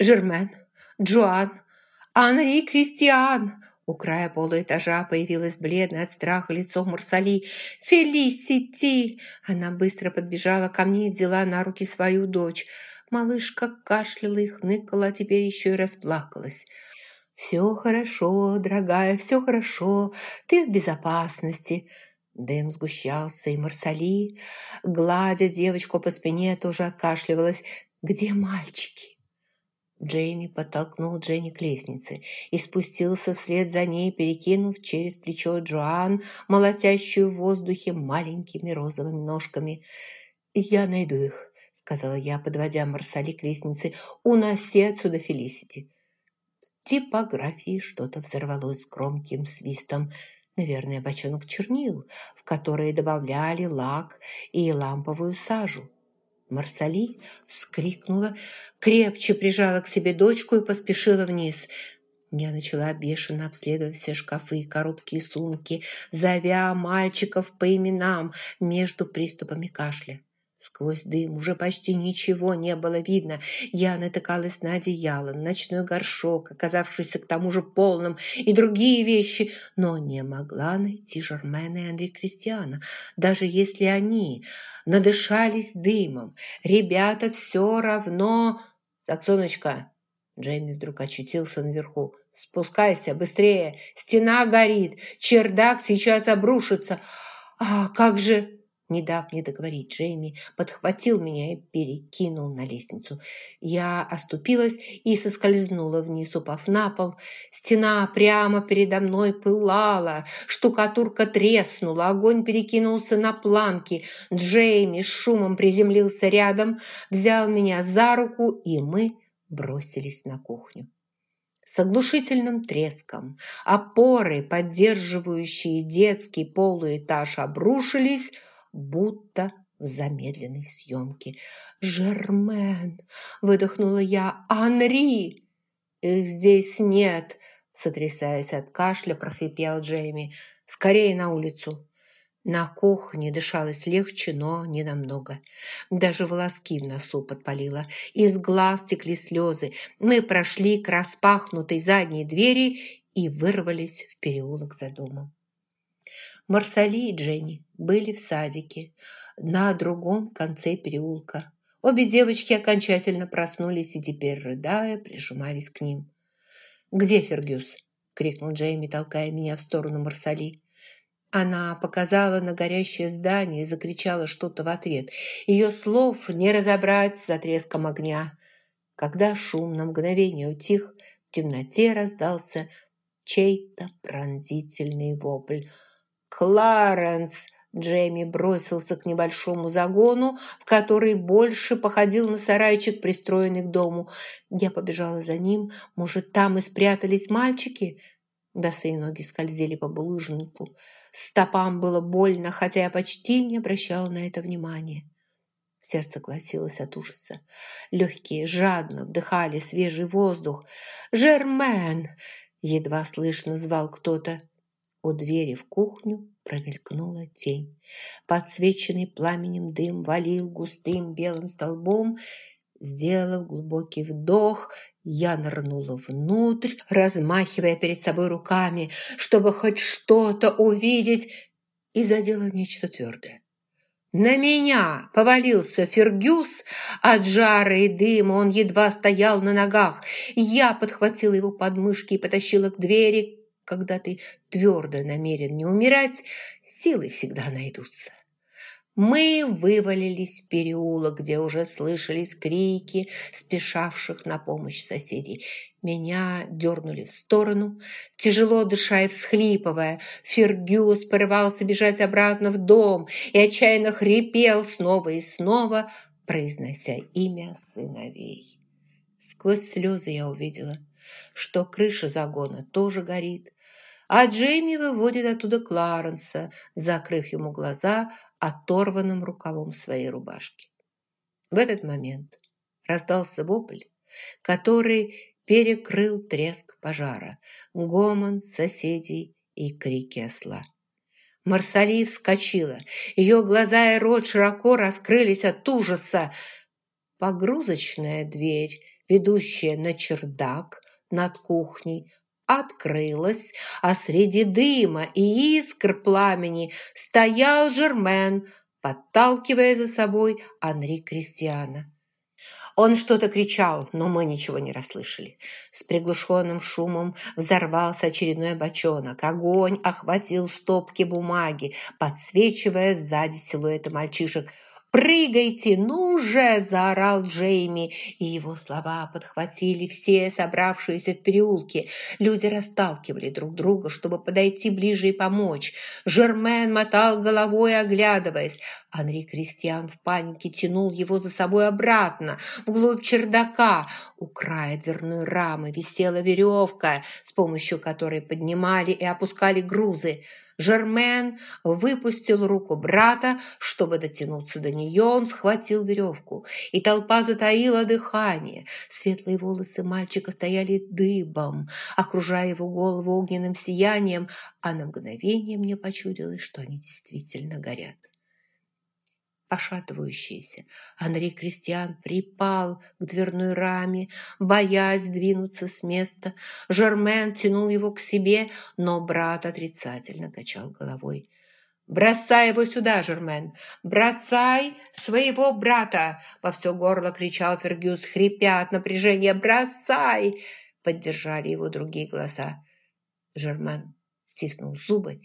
Жермен, Джоан, Анри Кристиан!» У края полуэтажа появилось бледное от страха лицо Марсали. «Фелисити!» Она быстро подбежала ко мне и взяла на руки свою дочь. Малышка кашляла и хныкала, а теперь еще и расплакалась. «Все хорошо, дорогая, все хорошо. Ты в безопасности». Дым сгущался, и Марсали, гладя девочку по спине, тоже откашливалась. «Где мальчики?» Джейми подтолкнул Дженни к лестнице и спустился вслед за ней, перекинув через плечо Джоан, молотящую в воздухе маленькими розовыми ножками. «Я найду их», — сказала я, подводя Марсали к лестнице. «Уноси отсюда Фелисити». В типографии что-то взорвалось с громким свистом. Наверное, бочонок чернил, в которые добавляли лак и ламповую сажу. Марсали вскрикнула, крепче прижала к себе дочку и поспешила вниз. Я начала бешено обследовать все шкафы, коробки и сумки, зовя мальчиков по именам между приступами кашля. Сквозь дым уже почти ничего не было видно. Я натыкалась на одеяло, на ночной горшок, оказавшийся к тому же полным, и другие вещи, но не могла найти Жермена и Андре Кристиана. Даже если они надышались дымом, ребята все равно... «Саксоночка!» Джейми вдруг очутился наверху. «Спускайся, быстрее! Стена горит! Чердак сейчас обрушится! А как же...» Не дав мне договорить, Джейми подхватил меня и перекинул на лестницу. Я оступилась и соскользнула вниз, упав на пол. Стена прямо передо мной пылала, штукатурка треснула, огонь перекинулся на планки. Джейми с шумом приземлился рядом, взял меня за руку, и мы бросились на кухню. С оглушительным треском опоры, поддерживающие детский полуэтаж, обрушились, будто в замедленной съемке. «Жермен!» – выдохнула я. «Анри!» «Их здесь нет!» – сотрясаясь от кашля, прохрипел Джейми. «Скорее на улицу!» На кухне дышалось легче, но не намного. Даже волоски в носу подпалило. Из глаз текли слезы. Мы прошли к распахнутой задней двери и вырвались в переулок за домом. Марсали и Дженни были в садике на другом конце переулка. Обе девочки окончательно проснулись и теперь, рыдая, прижимались к ним. «Где Фергюс?» – крикнул Джейми, толкая меня в сторону Марсали. Она показала на горящее здание и закричала что-то в ответ. Ее слов не разобрать за треском огня. Когда шум на мгновение утих, в темноте раздался чей-то пронзительный вопль – «Кларенс!» Джейми бросился к небольшому загону, в который больше походил на сарайчик, пристроенный к дому. Я побежала за ним. Может, там и спрятались мальчики? Босые ноги скользили по булыжнику. Стопам было больно, хотя я почти не обращала на это внимания. Сердце колотилось от ужаса. Легкие жадно вдыхали свежий воздух. «Жермен!» — едва слышно звал кто-то. У двери в кухню промелькнула тень. Подсвеченный пламенем дым валил густым белым столбом. Сделав глубокий вдох, я нырнула внутрь, размахивая перед собой руками, чтобы хоть что-то увидеть, и задела нечто твердое. На меня повалился Фергюс, от жара и дыма он едва стоял на ногах. Я подхватила его подмышки и потащила к двери, когда ты твердо намерен не умирать, силы всегда найдутся. Мы вывалились в переулок, где уже слышались крики спешавших на помощь соседей. Меня дернули в сторону, тяжело дыша и всхлипывая. Фергюс порывался бежать обратно в дом и отчаянно хрипел снова и снова, произнося имя сыновей. Сквозь слезы я увидела, что крыша загона тоже горит, а Джейми выводит оттуда Кларенса, закрыв ему глаза оторванным рукавом своей рубашки. В этот момент раздался вопль, который перекрыл треск пожара, гомон соседей и крики осла. Марсали вскочила. Ее глаза и рот широко раскрылись от ужаса. Погрузочная дверь ведущая на чердак над кухней, открылась, а среди дыма и искр пламени стоял Жермен, подталкивая за собой Анри Кристиана. Он что-то кричал, но мы ничего не расслышали. С приглушенным шумом взорвался очередной бочонок. Огонь охватил стопки бумаги, подсвечивая сзади силуэты мальчишек – «Прыгайте, ну же!» – заорал Джейми, и его слова подхватили все собравшиеся в переулке. Люди расталкивали друг друга, чтобы подойти ближе и помочь. Жермен мотал головой, оглядываясь. Анри Кристиан в панике тянул его за собой обратно, вглубь чердака. У края дверной рамы висела веревка, с помощью которой поднимали и опускали грузы. Жермен выпустил руку брата, чтобы дотянуться до нее, он схватил веревку, и толпа затаила дыхание. Светлые волосы мальчика стояли дыбом, окружая его голову огненным сиянием, а на мгновение мне почудилось, что они действительно горят пошатывающийся. Андрей Кристиан припал к дверной раме, боясь двинуться с места. Жермен тянул его к себе, но брат отрицательно качал головой. «Бросай его сюда, Жермен! Бросай своего брата!» Во все горло кричал Фергюс, хрипя от напряжения. «Бросай!» Поддержали его другие голоса. Жермен стиснул зубы,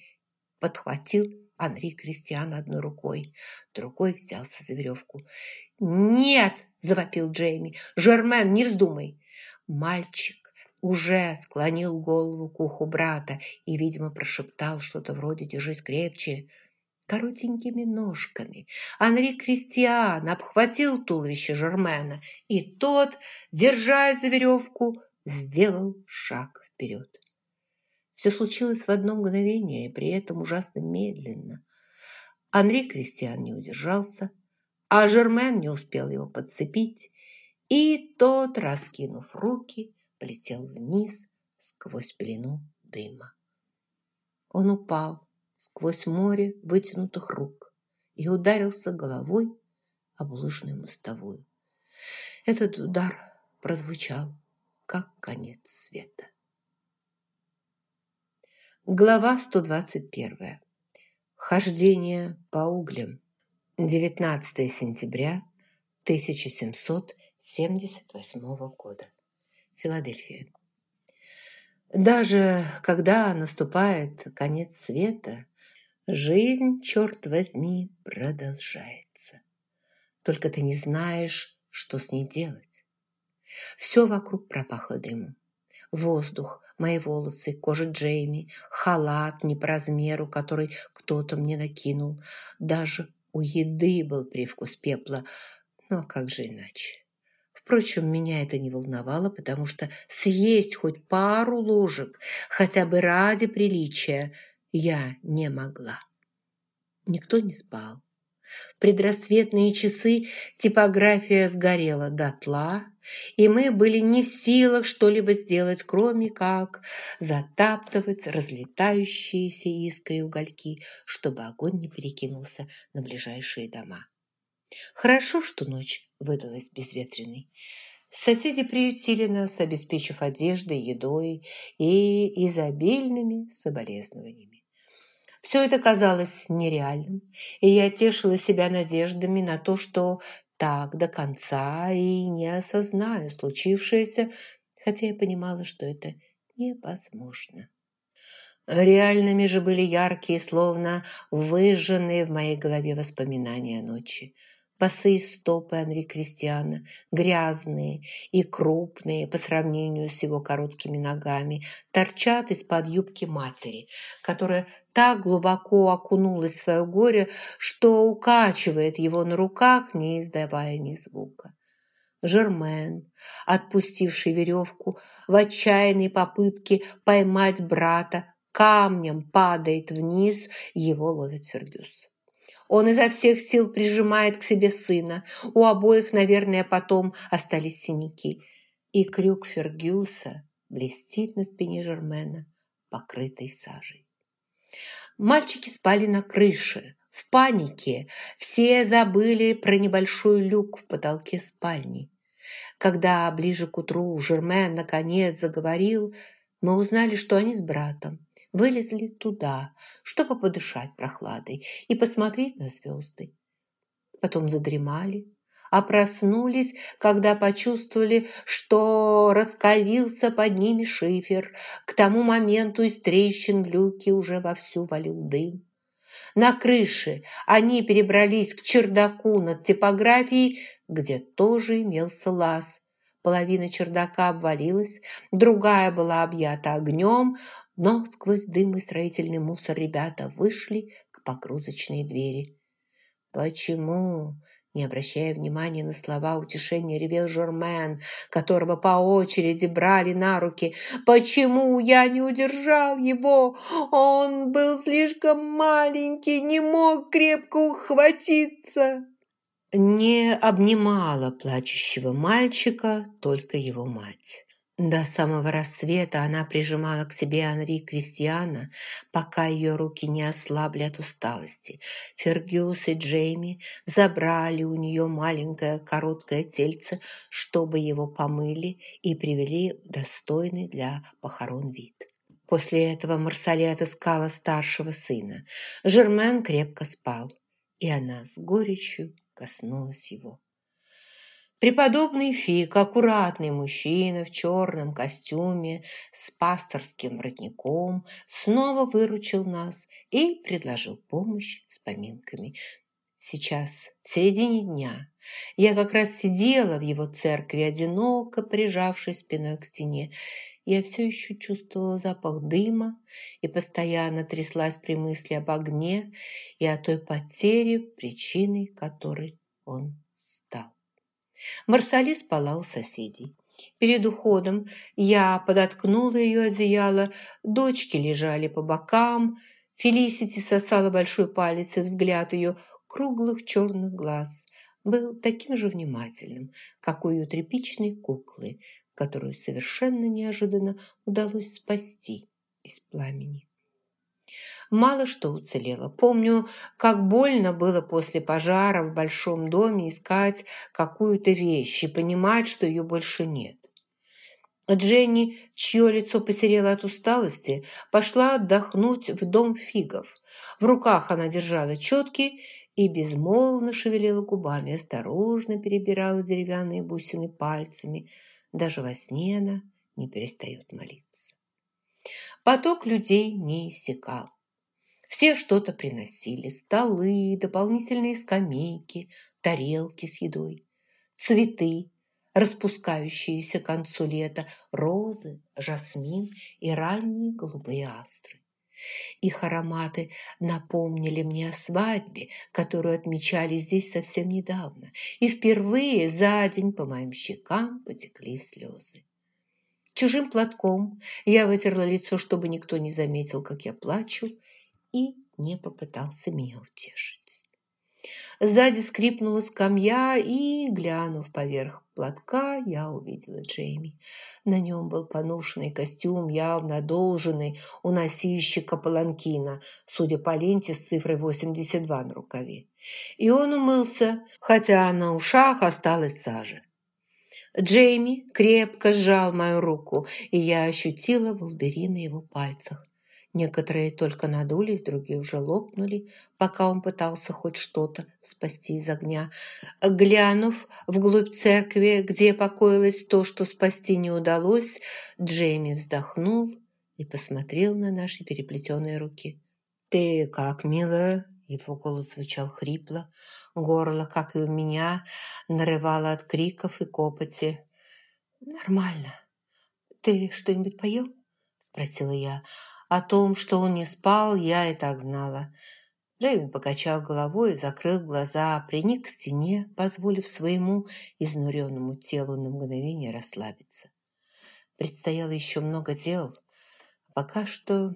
подхватил Анри Кристиан одной рукой, другой взялся за веревку. «Нет!» – завопил Джейми. «Жермен, не вздумай!» Мальчик уже склонил голову к уху брата и, видимо, прошептал что-то вроде «держись крепче». Коротенькими ножками Анри Кристиан обхватил туловище Жермена, и тот, держась за веревку, сделал шаг вперед. Все случилось в одно мгновение, и при этом ужасно медленно. Анри Кристиан не удержался, а Жермен не успел его подцепить, и тот, раскинув руки, полетел вниз сквозь пелену дыма. Он упал сквозь море вытянутых рук и ударился головой об лыжную мостовую. Этот удар прозвучал, как конец света. Глава 121. Хождение по углям. 19 сентября 1778 года. Филадельфия. Даже когда наступает конец света, жизнь, черт возьми, продолжается. Только ты не знаешь, что с ней делать. Все вокруг пропахло дымом. Воздух мои волосы, кожа Джейми, халат не по размеру, который кто-то мне накинул. Даже у еды был привкус пепла. Ну, а как же иначе? Впрочем, меня это не волновало, потому что съесть хоть пару ложек, хотя бы ради приличия, я не могла. Никто не спал. Предрассветные часы типография сгорела дотла, и мы были не в силах что-либо сделать, кроме как затаптывать разлетающиеся искры угольки, чтобы огонь не перекинулся на ближайшие дома. Хорошо, что ночь выдалась безветренной. Соседи приютили нас, обеспечив одеждой, едой и изобильными соболезнованиями. Все это казалось нереальным, и я тешила себя надеждами на то, что так до конца и не осознаю случившееся, хотя я понимала, что это невозможно. Реальными же были яркие, словно выжженные в моей голове воспоминания ночи. Босые стопы Анри Кристиана, грязные и крупные по сравнению с его короткими ногами, торчат из-под юбки матери, которая так глубоко окунулась в свое горе, что укачивает его на руках, не издавая ни звука. Жермен, отпустивший веревку, в отчаянной попытке поймать брата, камнем падает вниз, его ловит Фергюс. Он изо всех сил прижимает к себе сына. У обоих, наверное, потом остались синяки. И крюк Фергюса блестит на спине Жермена, покрытой сажей. Мальчики спали на крыше. В панике все забыли про небольшой люк в потолке спальни. Когда ближе к утру Жермен наконец заговорил, мы узнали, что они с братом вылезли туда, чтобы подышать прохладой и посмотреть на звезды. Потом задремали, а проснулись, когда почувствовали, что расковился под ними шифер. К тому моменту из трещин в люке уже вовсю валил дым. На крыше они перебрались к чердаку над типографией, где тоже имелся лаз. Половина чердака обвалилась, другая была объята огнем, но сквозь дым и строительный мусор ребята вышли к погрузочной двери. «Почему?» Не обращая внимания на слова утешения, ревел Жермен, которого по очереди брали на руки. «Почему я не удержал его? Он был слишком маленький, не мог крепко ухватиться!» Не обнимала плачущего мальчика только его мать. До самого рассвета она прижимала к себе Анри Кристиана, пока ее руки не ослабли от усталости. Фергюс и Джейми забрали у нее маленькое короткое тельце, чтобы его помыли и привели достойный для похорон вид. После этого Марсале отыскала старшего сына. Жермен крепко спал, и она с горечью коснулась его. Преподобный Фиг, аккуратный мужчина в черном костюме с пасторским воротником, снова выручил нас и предложил помощь с поминками. Сейчас, в середине дня, я как раз сидела в его церкви, одиноко прижавшись спиной к стене. Я все еще чувствовала запах дыма и постоянно тряслась при мысли об огне и о той потере, причиной которой он стал. Марсали спала у соседей. Перед уходом я подоткнула ее одеяло, дочки лежали по бокам, Фелисити сосала большой палец, и взгляд ее круглых черных глаз был таким же внимательным, как у ее тряпичной куклы, которую совершенно неожиданно удалось спасти из пламени. Мало что уцелело. Помню, как больно было после пожара в большом доме искать какую-то вещь и понимать, что ее больше нет. Дженни, чье лицо посерело от усталости, пошла отдохнуть в дом фигов. В руках она держала четки и безмолвно шевелила губами, осторожно перебирала деревянные бусины пальцами. Даже во сне она не перестает молиться. Поток людей не иссякал. Все что-то приносили. Столы, дополнительные скамейки, тарелки с едой, цветы, распускающиеся к концу лета, розы, жасмин и ранние голубые астры. Их ароматы напомнили мне о свадьбе, которую отмечали здесь совсем недавно, и впервые за день по моим щекам потекли слезы. Чужим платком я вытерла лицо, чтобы никто не заметил, как я плачу, и не попытался меня утешить. Сзади скрипнула скамья, и, глянув поверх платка, я увидела Джейми. На нем был поношенный костюм, явно одолженный у носильщика паланкина, судя по ленте с цифрой 82 на рукаве. И он умылся, хотя на ушах осталась сажа. Джейми крепко сжал мою руку, и я ощутила волдыри на его пальцах. Некоторые только надулись, другие уже лопнули, пока он пытался хоть что-то спасти из огня. Глянув вглубь церкви, где покоилось то, что спасти не удалось, Джейми вздохнул и посмотрел на наши переплетенные руки. «Ты как, милая?» Его голос звучал хрипло. Горло, как и у меня, нарывало от криков и копоти. «Нормально. Ты что-нибудь поел?» Спросила я. О том, что он не спал, я и так знала. Джейми покачал головой и закрыл глаза, приник к стене, позволив своему изнуренному телу на мгновение расслабиться. Предстояло еще много дел. Пока что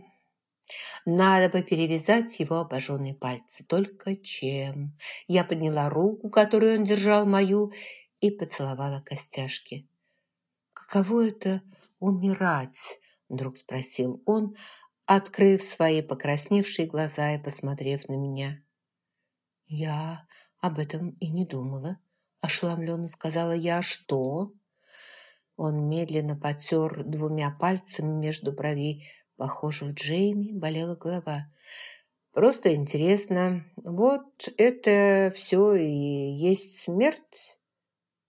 надо бы перевязать его обожженные пальцы. Только чем? Я подняла руку, которую он держал мою, и поцеловала костяшки. «Каково это умирать?» – вдруг спросил он, открыв свои покрасневшие глаза и посмотрев на меня. «Я об этом и не думала», – ошеломленно сказала я. «Что?» Он медленно потер двумя пальцами между бровей. Похоже, у Джейми болела голова. «Просто интересно. Вот это все и есть смерть?»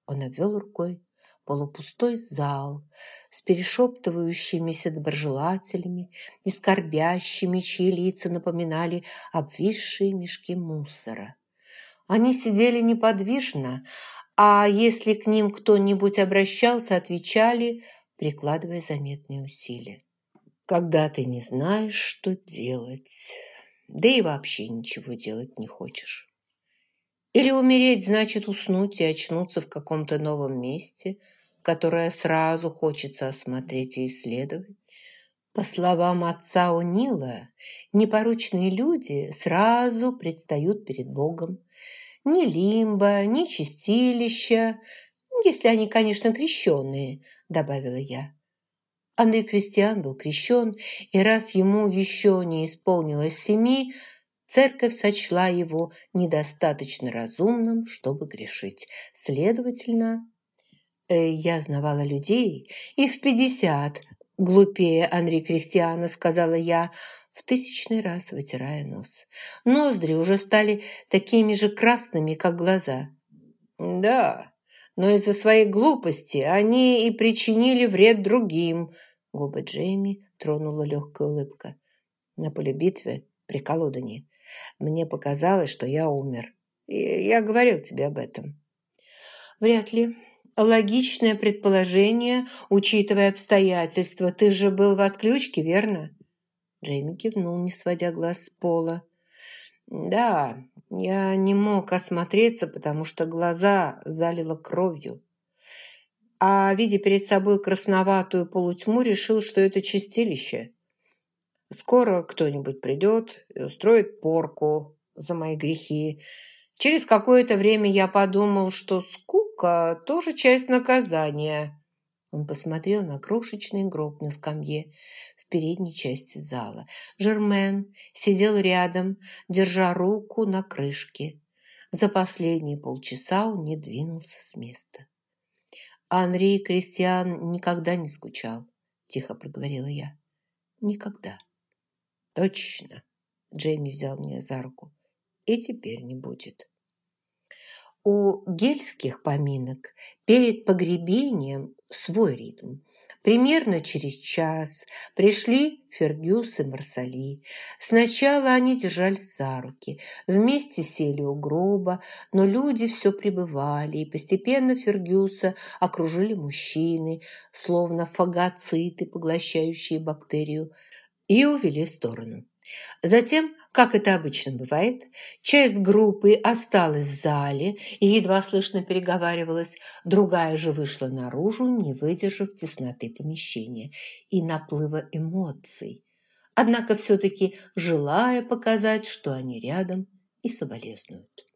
Он обвел рукой полупустой зал с перешептывающимися доброжелателями и скорбящими, чьи лица напоминали обвисшие мешки мусора. Они сидели неподвижно, а если к ним кто-нибудь обращался, отвечали, прикладывая заметные усилия. Когда ты не знаешь, что делать, да и вообще ничего делать не хочешь. Или умереть значит уснуть и очнуться в каком-то новом месте, которое сразу хочется осмотреть и исследовать. По словам отца Унила, непорочные люди сразу предстают перед Богом. Ни лимба, ни чистилища, если они, конечно, крещенные, добавила я. Андрей Кристиан был крещен, и раз ему еще не исполнилось семи, церковь сочла его недостаточно разумным, чтобы грешить. Следовательно, я знавала людей и в пятьдесят глупее Анри Кристиана, сказала я, в тысячный раз вытирая нос. Ноздри уже стали такими же красными, как глаза. Да, но из-за своей глупости они и причинили вред другим. Губы Джейми тронула легкая улыбка. На поле битвы при Колодане мне показалось, что я умер. И я говорил тебе об этом. Вряд ли. Логичное предположение, учитывая обстоятельства. Ты же был в отключке, верно? Джейми кивнул, не сводя глаз с пола. Да, я не мог осмотреться, потому что глаза залило кровью. А, видя перед собой красноватую полутьму, решил, что это чистилище. Скоро кто-нибудь придет и устроит порку за мои грехи. Через какое-то время я подумал, что скука тоже часть наказания. Он посмотрел на крошечный гроб на скамье в передней части зала. Жермен сидел рядом, держа руку на крышке. За последние полчаса он не двинулся с места. Анри Кристиан никогда не скучал, тихо проговорила я. Никогда. Точно. Джейми взял меня за руку. И теперь не будет. У гельских поминок перед погребением свой ритм. Примерно через час пришли Фергюс и Марсали. Сначала они держались за руки, вместе сели у гроба, но люди все пребывали, и постепенно Фергюса окружили мужчины, словно фагоциты, поглощающие бактерию, и увели в сторону. Затем, как это обычно бывает, часть группы осталась в зале и едва слышно переговаривалась, другая же вышла наружу, не выдержав тесноты помещения и наплыва эмоций, однако все-таки желая показать, что они рядом и соболезнуют.